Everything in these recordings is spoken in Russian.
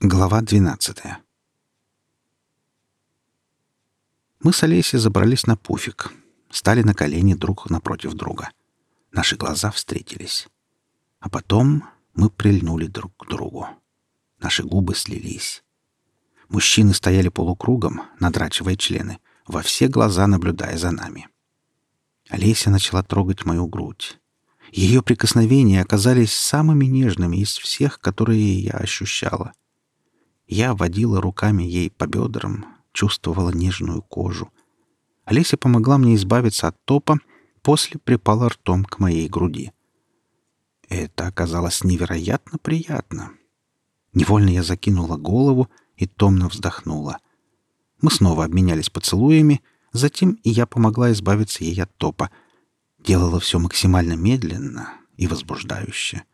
Глава 12 Мы с Олесей забрались на пуфик, стали на колени друг напротив друга. Наши глаза встретились. А потом мы прильнули друг к другу. Наши губы слились. Мужчины стояли полукругом, надрачивая члены, во все глаза наблюдая за нами. Олеся начала трогать мою грудь. Ее прикосновения оказались самыми нежными из всех, которые я ощущала. Я водила руками ей по бедрам, чувствовала нежную кожу. Олеся помогла мне избавиться от топа, после припала ртом к моей груди. Это оказалось невероятно приятно. Невольно я закинула голову и томно вздохнула. Мы снова обменялись поцелуями, затем и я помогла избавиться ей от топа. Делала все максимально медленно и возбуждающе.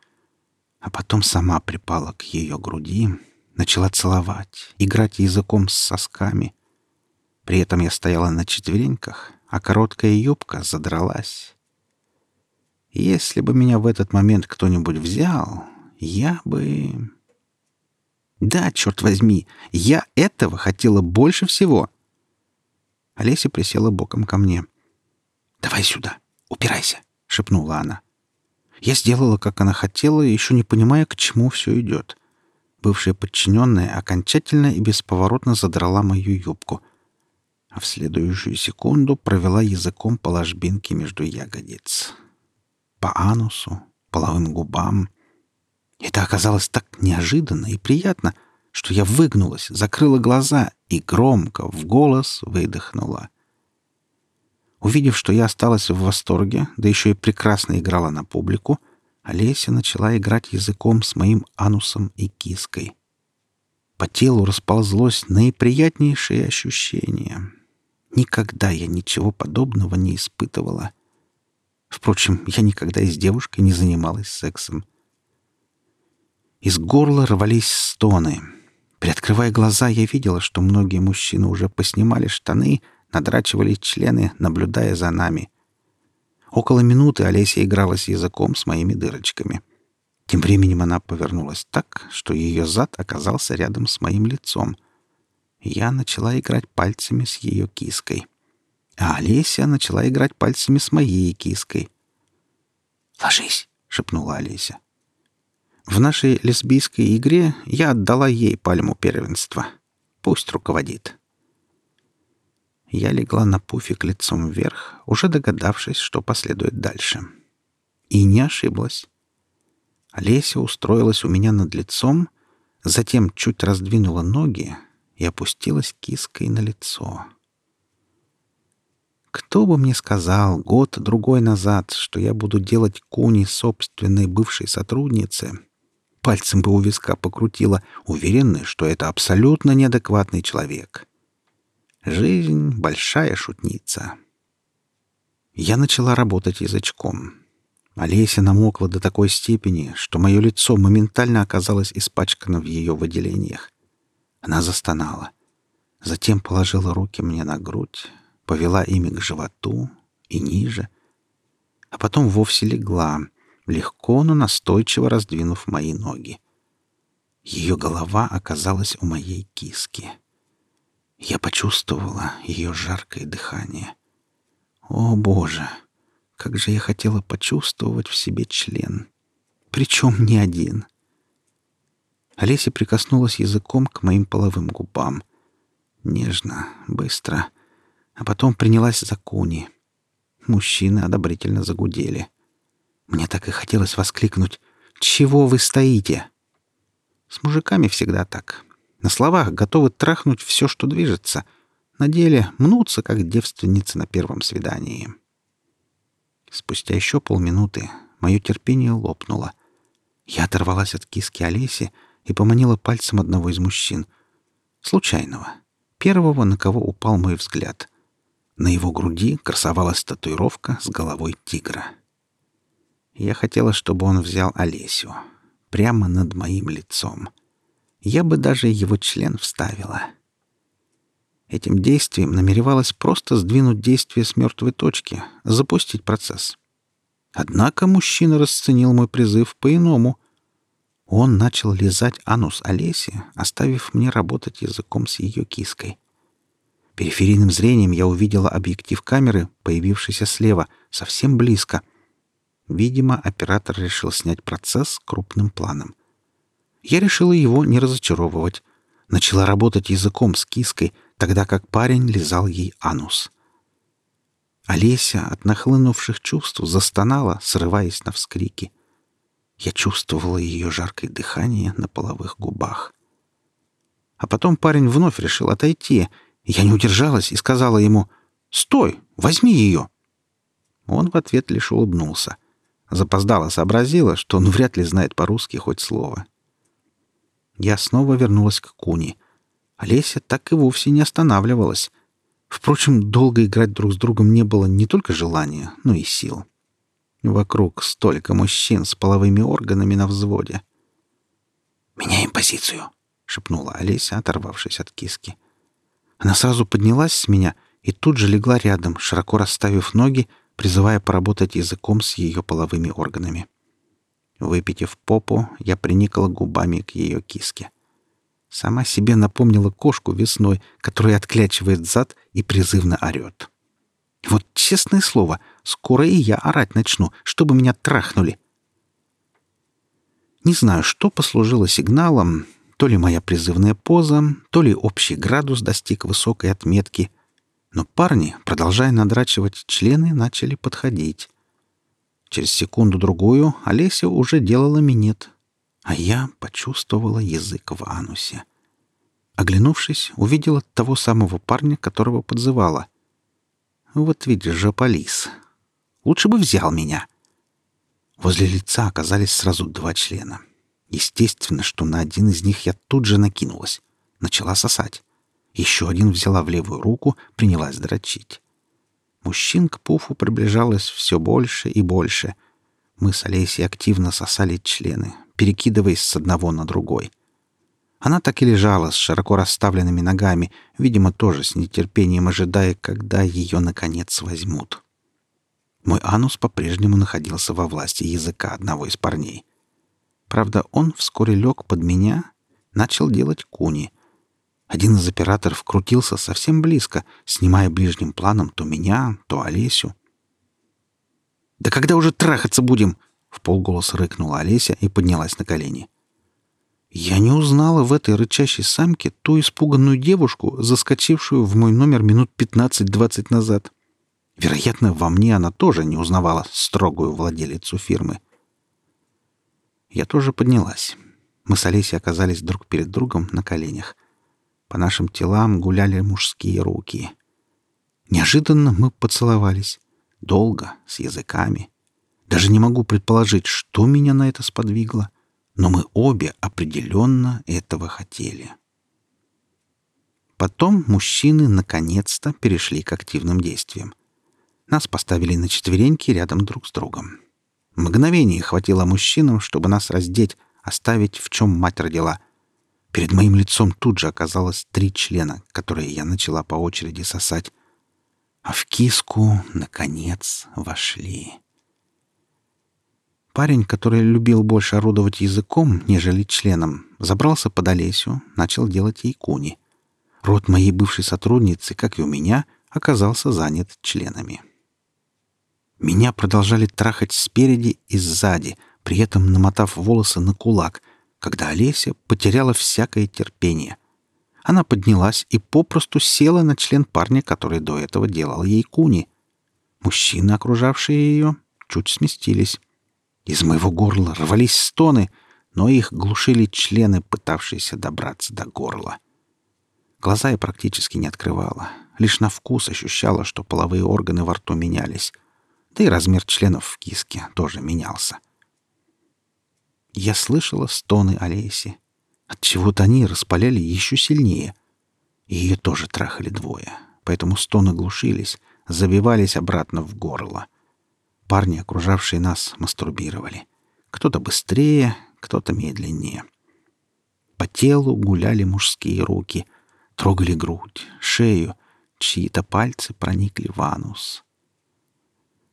А потом сама припала к ее груди, начала целовать, играть языком с сосками. При этом я стояла на четвереньках, а короткая юбка задралась. Если бы меня в этот момент кто-нибудь взял, я бы... Да, черт возьми, я этого хотела больше всего. Олеся присела боком ко мне. «Давай сюда, упирайся», — шепнула она. Я сделала, как она хотела, еще не понимая, к чему все идет. Бывшая подчиненная окончательно и бесповоротно задрала мою юбку, а в следующую секунду провела языком по ложбинке между ягодиц. По анусу, половым губам, это оказалось так неожиданно и приятно, что я выгнулась, закрыла глаза и громко, в голос выдохнула. Увидев, что я осталась в восторге, да еще и прекрасно играла на публику, Олеся начала играть языком с моим анусом и киской. По телу расползлось наиприятнейшее ощущение. Никогда я ничего подобного не испытывала. Впрочем, я никогда и с девушкой не занималась сексом. Из горла рвались стоны. Приоткрывая глаза, я видела, что многие мужчины уже поснимали штаны, надрачивали члены, наблюдая за нами. Около минуты Олеся играла с языком с моими дырочками. Тем временем она повернулась так, что ее зад оказался рядом с моим лицом. Я начала играть пальцами с ее киской. А Олеся начала играть пальцами с моей киской. «Ложись!» — шепнула Олеся. В нашей лесбийской игре я отдала ей пальму первенства. Пусть руководит. Я легла на пуфик лицом вверх, уже догадавшись, что последует дальше. И не ошиблась. Олеся устроилась у меня над лицом, затем чуть раздвинула ноги и опустилась киской на лицо. Кто бы мне сказал год-другой назад, что я буду делать куни собственной бывшей сотруднице, пальцем бы у виска покрутила, уверенная, что это абсолютно неадекватный человек. Жизнь — большая шутница. Я начала работать язычком. Олеся намокла до такой степени, что мое лицо моментально оказалось испачкано в ее выделениях. Она застонала. Затем положила руки мне на грудь, повела ими к животу и ниже, а потом вовсе легла — легко, но настойчиво раздвинув мои ноги. Ее голова оказалась у моей киски. Я почувствовала ее жаркое дыхание. О, Боже! Как же я хотела почувствовать в себе член. Причем не один. Олеся прикоснулась языком к моим половым губам. Нежно, быстро. А потом принялась за куни. Мужчины одобрительно загудели. Мне так и хотелось воскликнуть «Чего вы стоите?» С мужиками всегда так. На словах готовы трахнуть все, что движется. На деле мнутся, как девственницы на первом свидании. Спустя еще полминуты мое терпение лопнуло. Я оторвалась от киски Олеси и поманила пальцем одного из мужчин. Случайного. Первого, на кого упал мой взгляд. На его груди красовалась татуировка с головой тигра. Я хотела, чтобы он взял Олесю. Прямо над моим лицом. Я бы даже его член вставила. Этим действием намеревалась просто сдвинуть действие с мертвой точки, запустить процесс. Однако мужчина расценил мой призыв по-иному. Он начал лизать анус Олеси, оставив мне работать языком с ее киской. Периферийным зрением я увидела объектив камеры, появившийся слева, совсем близко. Видимо, оператор решил снять процесс крупным планом. Я решила его не разочаровывать. Начала работать языком с киской, тогда как парень лизал ей анус. Олеся от нахлынувших чувств застонала, срываясь на вскрики. Я чувствовала ее жаркое дыхание на половых губах. А потом парень вновь решил отойти — я не удержалась и сказала ему «Стой! Возьми ее!» Он в ответ лишь улыбнулся. Запоздала сообразила, что он вряд ли знает по-русски хоть слово. Я снова вернулась к Куни. Олеся так и вовсе не останавливалась. Впрочем, долго играть друг с другом не было не только желания, но и сил. Вокруг столько мужчин с половыми органами на взводе. «Меняем позицию», — шепнула Олеся, оторвавшись от киски. Она сразу поднялась с меня и тут же легла рядом, широко расставив ноги, призывая поработать языком с ее половыми органами. Выпитив попу, я приникала губами к ее киске. Сама себе напомнила кошку весной, которая отклячивает зад и призывно орет. Вот честное слово, скоро и я орать начну, чтобы меня трахнули. Не знаю, что послужило сигналом, то ли моя призывная поза, то ли общий градус достиг высокой отметки. Но парни, продолжая надрачивать члены, начали подходить. Через секунду-другую Олеся уже делала минет, а я почувствовала язык в анусе. Оглянувшись, увидела того самого парня, которого подзывала. Вот видишь же, полис. Лучше бы взял меня. Возле лица оказались сразу два члена — Естественно, что на один из них я тут же накинулась. Начала сосать. Еще один взяла в левую руку, принялась дрочить. Мужчин к пуфу приближалось все больше и больше. Мы с Олесей активно сосали члены, перекидываясь с одного на другой. Она так и лежала с широко расставленными ногами, видимо, тоже с нетерпением ожидая, когда ее, наконец, возьмут. Мой анус по-прежнему находился во власти языка одного из парней — Правда, он вскоре лег под меня, начал делать куни. Один из операторов крутился совсем близко, снимая ближним планом то меня, то Олесю. «Да когда уже трахаться будем?» — в полголоса рыкнула Олеся и поднялась на колени. Я не узнала в этой рычащей самке ту испуганную девушку, заскочившую в мой номер минут 15-20 назад. Вероятно, во мне она тоже не узнавала строгую владелицу фирмы. Я тоже поднялась. Мы с Олесей оказались друг перед другом на коленях. По нашим телам гуляли мужские руки. Неожиданно мы поцеловались. Долго, с языками. Даже не могу предположить, что меня на это сподвигло, но мы обе определенно этого хотели. Потом мужчины наконец-то перешли к активным действиям. Нас поставили на четвереньки рядом друг с другом. Мгновение хватило мужчинам, чтобы нас раздеть, оставить в чем мать родила. Перед моим лицом тут же оказалось три члена, которые я начала по очереди сосать. А в киску, наконец, вошли. Парень, который любил больше орудовать языком, нежели членом, забрался под Олесю, начал делать ей куни. Рот моей бывшей сотрудницы, как и у меня, оказался занят членами. Меня продолжали трахать спереди и сзади, при этом намотав волосы на кулак, когда Олеся потеряла всякое терпение. Она поднялась и попросту села на член парня, который до этого делал ей куни. Мужчины, окружавшие ее, чуть сместились. Из моего горла рвались стоны, но их глушили члены, пытавшиеся добраться до горла. Глаза я практически не открывала. Лишь на вкус ощущала, что половые органы во рту менялись да и размер членов в киске тоже менялся. Я слышала стоны Олеси. Отчего-то они распаляли еще сильнее. И ее тоже трахали двое, поэтому стоны глушились, забивались обратно в горло. Парни, окружавшие нас, мастурбировали. Кто-то быстрее, кто-то медленнее. По телу гуляли мужские руки, трогали грудь, шею, чьи-то пальцы проникли в анус.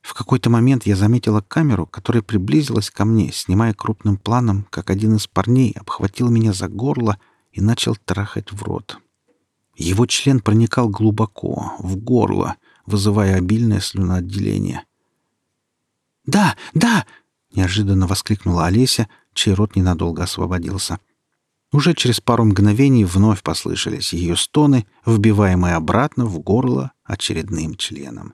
В какой-то момент я заметила камеру, которая приблизилась ко мне, снимая крупным планом, как один из парней обхватил меня за горло и начал трахать в рот. Его член проникал глубоко, в горло, вызывая обильное слюноотделение. «Да, да!» — неожиданно воскликнула Олеся, чей рот ненадолго освободился. Уже через пару мгновений вновь послышались ее стоны, вбиваемые обратно в горло очередным членом.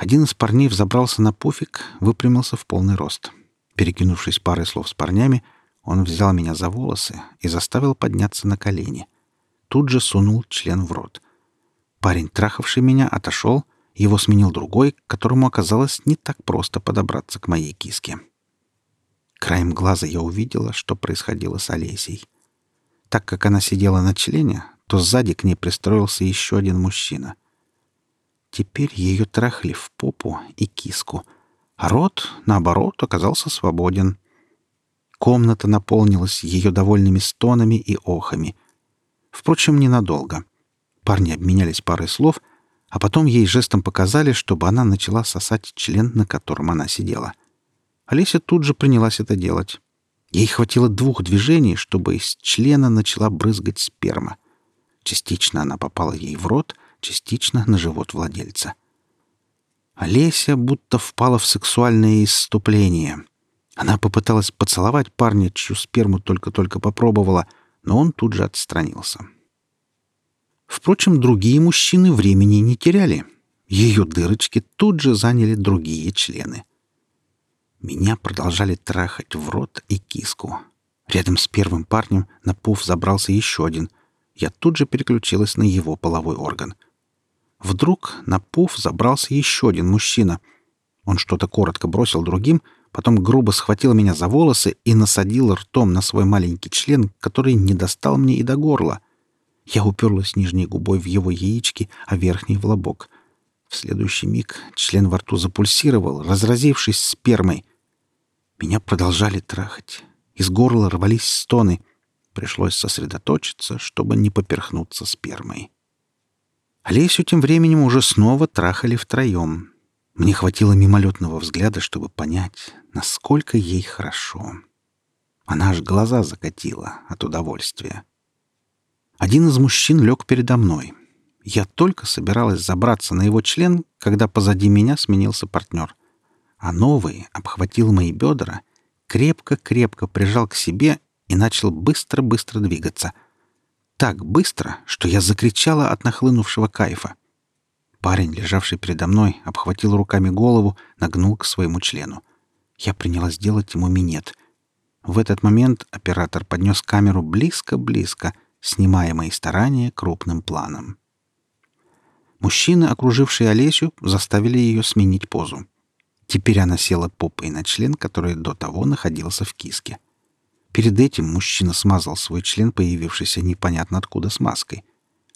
Один из парней взобрался на пуфик, выпрямился в полный рост. Перекинувшись парой слов с парнями, он взял меня за волосы и заставил подняться на колени. Тут же сунул член в рот. Парень, трахавший меня, отошел, его сменил другой, которому оказалось не так просто подобраться к моей киске. Краем глаза я увидела, что происходило с Олесей. Так как она сидела на члене, то сзади к ней пристроился еще один мужчина. Теперь ее трахали в попу и киску, а рот, наоборот, оказался свободен. Комната наполнилась ее довольными стонами и охами. Впрочем, ненадолго. Парни обменялись парой слов, а потом ей жестом показали, чтобы она начала сосать член, на котором она сидела. Олеся тут же принялась это делать. Ей хватило двух движений, чтобы из члена начала брызгать сперма. Частично она попала ей в рот, частично на живот владельца. Олеся будто впала в сексуальное исступление. Она попыталась поцеловать парня, чью сперму только-только попробовала, но он тут же отстранился. Впрочем, другие мужчины времени не теряли. Ее дырочки тут же заняли другие члены. Меня продолжали трахать в рот и киску. Рядом с первым парнем на пуф забрался еще один. Я тут же переключилась на его половой орган — Вдруг на пуф забрался еще один мужчина. Он что-то коротко бросил другим, потом грубо схватил меня за волосы и насадил ртом на свой маленький член, который не достал мне и до горла. Я уперлась нижней губой в его яички, а верхней — в лобок. В следующий миг член во рту запульсировал, разразившись спермой. Меня продолжали трахать. Из горла рвались стоны. Пришлось сосредоточиться, чтобы не поперхнуться спермой. Олесю тем временем уже снова трахали втроем. Мне хватило мимолетного взгляда, чтобы понять, насколько ей хорошо. Она аж глаза закатила от удовольствия. Один из мужчин лег передо мной. Я только собиралась забраться на его член, когда позади меня сменился партнер. А новый обхватил мои бедра, крепко-крепко прижал к себе и начал быстро-быстро двигаться — так быстро, что я закричала от нахлынувшего кайфа. Парень, лежавший передо мной, обхватил руками голову, нагнул к своему члену. Я принялась делать ему минет. В этот момент оператор поднес камеру близко-близко, снимая мои старания крупным планом. Мужчины, окружившие Олесю, заставили ее сменить позу. Теперь она села попой на член, который до того находился в киске. — Перед этим мужчина смазал свой член, появившийся непонятно откуда смазкой.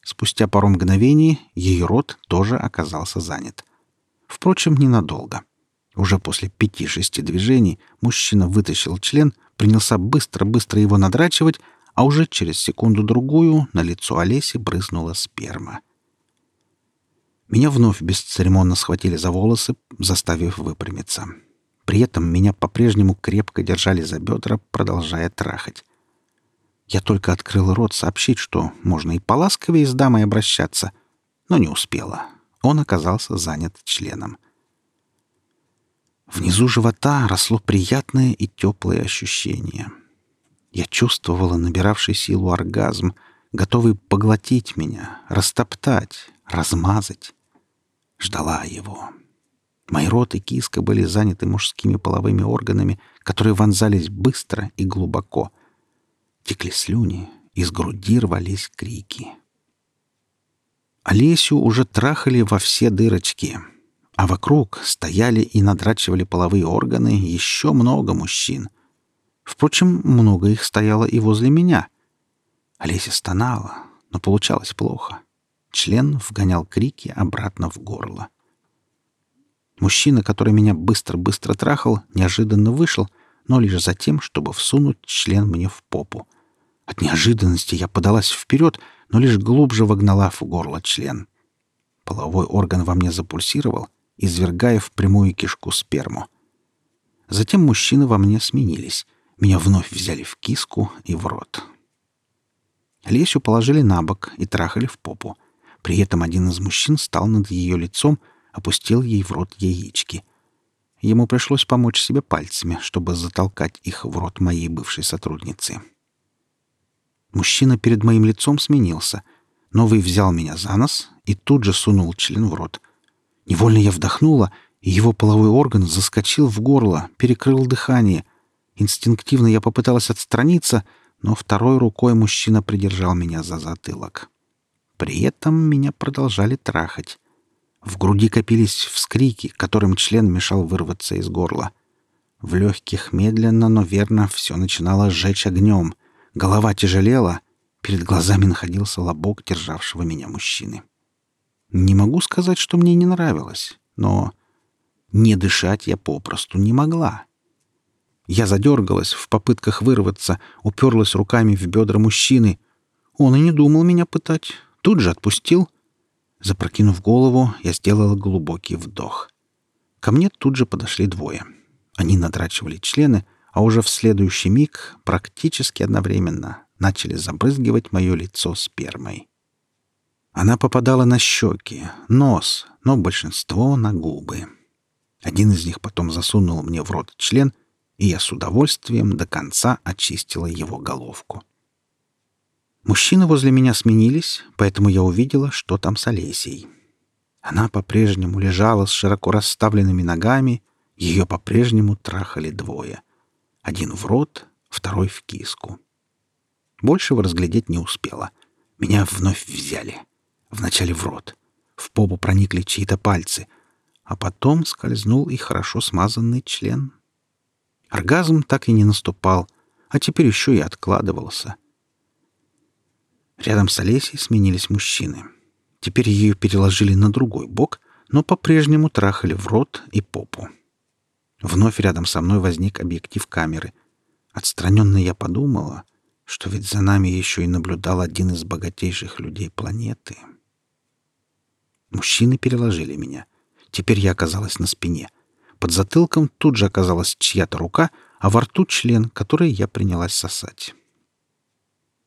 Спустя пару мгновений ее рот тоже оказался занят. Впрочем, ненадолго. Уже после пяти-шести движений мужчина вытащил член, принялся быстро-быстро его надрачивать, а уже через секунду-другую на лицо Олеси брызнула сперма. Меня вновь бесцеремонно схватили за волосы, заставив выпрямиться. При этом меня по-прежнему крепко держали за бедра, продолжая трахать. Я только открыл рот сообщить, что можно и поласковее с дамой обращаться, но не успела. Он оказался занят членом. Внизу живота росло приятное и теплое ощущение. Я чувствовала набиравший силу оргазм, готовый поглотить меня, растоптать, размазать. Ждала его. Мои рот и киска были заняты мужскими половыми органами, которые вонзались быстро и глубоко. Текли слюни, из груди рвались крики. Олесю уже трахали во все дырочки, а вокруг стояли и надрачивали половые органы еще много мужчин. Впрочем, много их стояло и возле меня. Олеся стонала, но получалось плохо. Член вгонял крики обратно в горло. Мужчина, который меня быстро-быстро трахал, неожиданно вышел, но лишь за тем, чтобы всунуть член мне в попу. От неожиданности я подалась вперед, но лишь глубже вогнала в горло член. Половой орган во мне запульсировал, извергая в прямую кишку сперму. Затем мужчины во мне сменились. Меня вновь взяли в киску и в рот. Лесю положили на бок и трахали в попу. При этом один из мужчин стал над ее лицом, опустил ей в рот яички. Ему пришлось помочь себе пальцами, чтобы затолкать их в рот моей бывшей сотрудницы. Мужчина перед моим лицом сменился. Новый взял меня за нос и тут же сунул член в рот. Невольно я вдохнула, и его половой орган заскочил в горло, перекрыл дыхание. Инстинктивно я попыталась отстраниться, но второй рукой мужчина придержал меня за затылок. При этом меня продолжали трахать. В груди копились вскрики, которым член мешал вырваться из горла. В легких медленно, но верно все начинало сжечь огнем. Голова тяжелела, перед глазами находился лобок державшего меня мужчины. Не могу сказать, что мне не нравилось, но не дышать я попросту не могла. Я задергалась в попытках вырваться, уперлась руками в бедра мужчины. Он и не думал меня пытать, тут же отпустил. Запрокинув голову, я сделала глубокий вдох. Ко мне тут же подошли двое. Они надрачивали члены, а уже в следующий миг, практически одновременно, начали забрызгивать мое лицо спермой. Она попадала на щеки, нос, но большинство — на губы. Один из них потом засунул мне в рот член, и я с удовольствием до конца очистила его головку. Мужчины возле меня сменились, поэтому я увидела, что там с Олесей. Она по-прежнему лежала с широко расставленными ногами, ее по-прежнему трахали двое. Один в рот, второй в киску. Большего разглядеть не успела. Меня вновь взяли. Вначале в рот. В попу проникли чьи-то пальцы, а потом скользнул и хорошо смазанный член. Оргазм так и не наступал, а теперь еще и откладывался — Рядом с Олесей сменились мужчины. Теперь ее переложили на другой бок, но по-прежнему трахали в рот и попу. Вновь рядом со мной возник объектив камеры. Отстраненно я подумала, что ведь за нами еще и наблюдал один из богатейших людей планеты. Мужчины переложили меня. Теперь я оказалась на спине. Под затылком тут же оказалась чья-то рука, а во рту член, который я принялась сосать.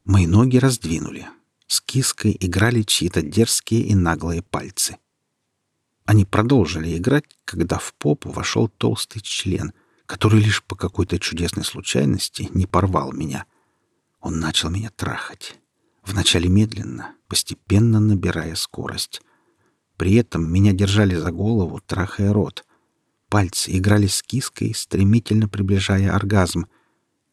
Мои ноги раздвинули. С киской играли чьи-то дерзкие и наглые пальцы. Они продолжили играть, когда в попу вошел толстый член, который лишь по какой-то чудесной случайности не порвал меня. Он начал меня трахать. Вначале медленно, постепенно набирая скорость. При этом меня держали за голову, трахая рот. Пальцы играли с киской, стремительно приближая оргазм.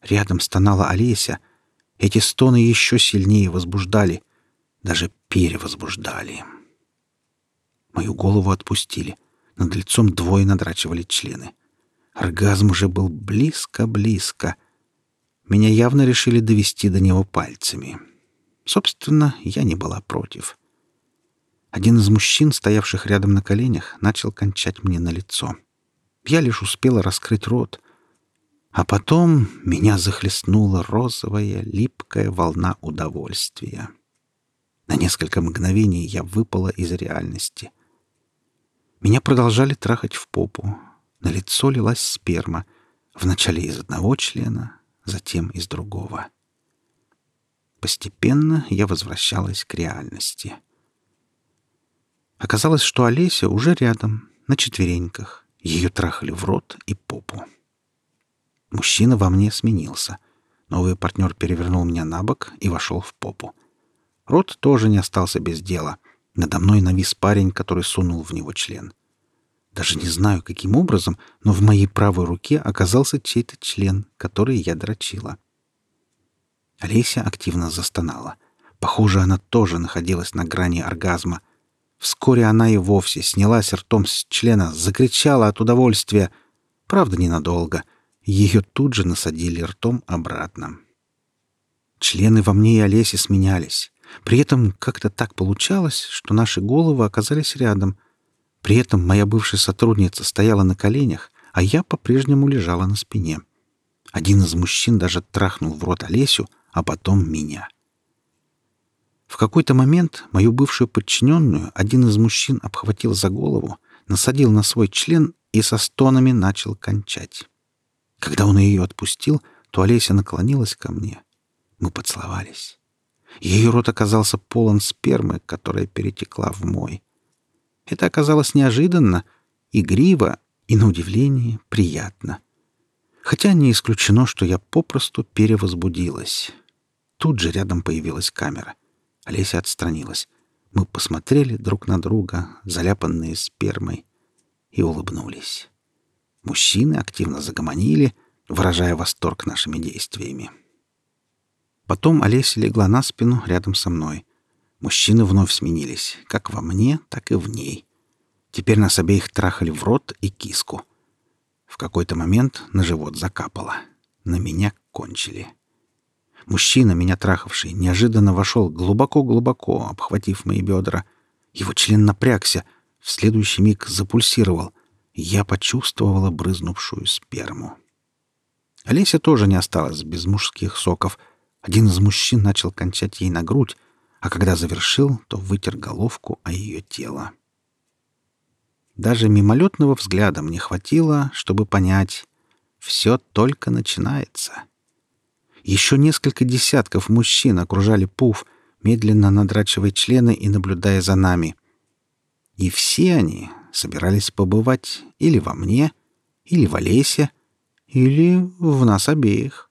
Рядом стонала Олеся — эти стоны еще сильнее возбуждали, даже перевозбуждали. Мою голову отпустили. Над лицом двое надрачивали члены. Оргазм уже был близко-близко. Меня явно решили довести до него пальцами. Собственно, я не была против. Один из мужчин, стоявших рядом на коленях, начал кончать мне на лицо. Я лишь успела раскрыть рот, а потом меня захлестнула розовая, липкая волна удовольствия. На несколько мгновений я выпала из реальности. Меня продолжали трахать в попу. На лицо лилась сперма. Вначале из одного члена, затем из другого. Постепенно я возвращалась к реальности. Оказалось, что Олеся уже рядом, на четвереньках. Ее трахали в рот и попу. Мужчина во мне сменился. Новый партнер перевернул меня на бок и вошел в попу. Рот тоже не остался без дела. Надо мной навис парень, который сунул в него член. Даже не знаю, каким образом, но в моей правой руке оказался чей-то член, который я дрочила. Олеся активно застонала. Похоже, она тоже находилась на грани оргазма. Вскоре она и вовсе снялась ртом с члена, закричала от удовольствия. Правда, ненадолго — ее тут же насадили ртом обратно. Члены во мне и Олесе сменялись. При этом как-то так получалось, что наши головы оказались рядом. При этом моя бывшая сотрудница стояла на коленях, а я по-прежнему лежала на спине. Один из мужчин даже трахнул в рот Олесю, а потом меня. В какой-то момент мою бывшую подчиненную один из мужчин обхватил за голову, насадил на свой член и со стонами начал кончать. Когда он ее отпустил, то Олеся наклонилась ко мне. Мы поцеловались. Ее рот оказался полон спермы, которая перетекла в мой. Это оказалось неожиданно, игриво и, на удивление, приятно. Хотя не исключено, что я попросту перевозбудилась. Тут же рядом появилась камера. Олеся отстранилась. Мы посмотрели друг на друга, заляпанные спермой, и улыбнулись. Мужчины активно загомонили, выражая восторг нашими действиями. Потом Олеся легла на спину рядом со мной. Мужчины вновь сменились, как во мне, так и в ней. Теперь нас обеих трахали в рот и киску. В какой-то момент на живот закапало. На меня кончили. Мужчина, меня трахавший, неожиданно вошел глубоко-глубоко, обхватив мои бедра. Его член напрягся, в следующий миг запульсировал. Я почувствовала брызнувшую сперму. Олеся тоже не осталась без мужских соков. Один из мужчин начал кончать ей на грудь, а когда завершил, то вытер головку о ее тело. Даже мимолетного взгляда мне хватило, чтобы понять, все только начинается. Еще несколько десятков мужчин окружали Пуф, медленно надрачивая члены и наблюдая за нами. И все они собирались побывать или во мне, или в Олесе, или в нас обеих.